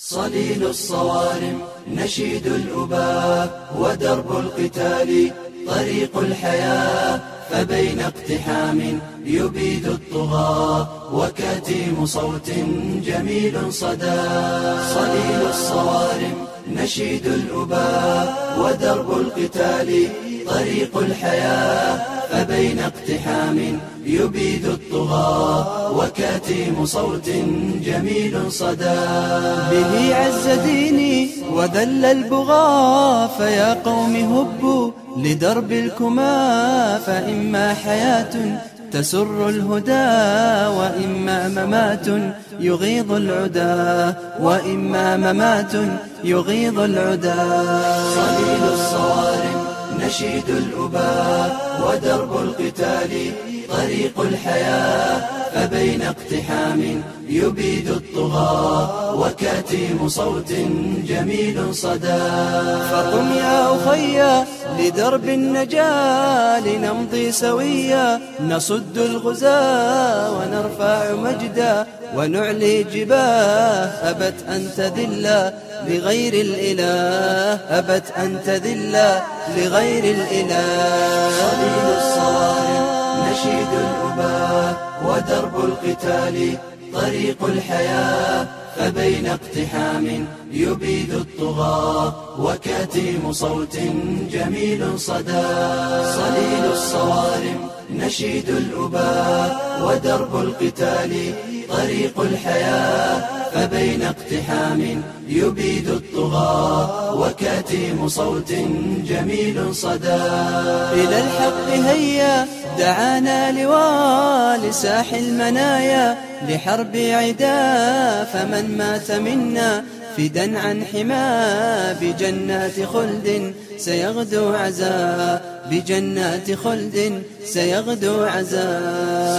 صليل الصوارم نشيد الأباء ودرب القتال طريق الحياة فبين اقتحام يبيد الطغاة وكتيم صوت جميل صدى. صليل الصوارم نشيد الأباء ودرب القتال طريق الحياة فبين اقتحام يبيد الطغاة وكتيم صوت جميل صدى. به عز ديني وذل البغاة فيا قوم هبوا لدرب الكما فإما حياة تسر الهدى وإما ممات يغيظ العدا وإما ممات يغيظ العدا صليل الصوارم نشيد الأباء ودرب القتال طريق الحياة فبين اقتحام يبيد الطغاة وكتيم صوت جميل صدى. فقم يا أخي لدرب النجاة لنمضي سويا. نصد الغزاة ونرفع مجدا. ونعلي جباه. أبت أن تذل لغير الإله. أبت أن تذل لغير الإله. صليل الصوارم نشيد الأباء. ودرب القتال طريق الحياة. فبين اقتحام يبيد الطغاة وكتيم صوت جميل صدى. صليل الصوارم نشيد الأباء ودرب القتال طريق الحياة. فبين اقتحام يبيد الطغاة وكتيم صوت جميل صدى. إلى الحق هيا دعانا لوال ساح المنايا لحرب عدا فمن مات منا. فدا عن حما بجنات خلد سيغدو عزا. بجنات خلد سيغدو عزا.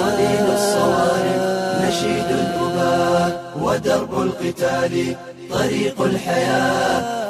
صليل الصوارم نشيد الأباء ودرب القتال طريق الحياة.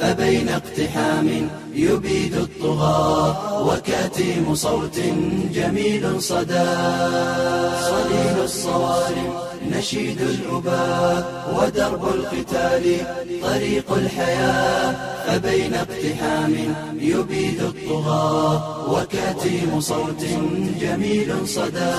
فبين اقتحام يبيد الطغاة وكتيم صوت جميل صدى. صليل الصوارم نشيد الأباء ودرب القتال طريق الحياة. فبين اقتحام يبيد الطغاة وكتيم صوت جميل صدى.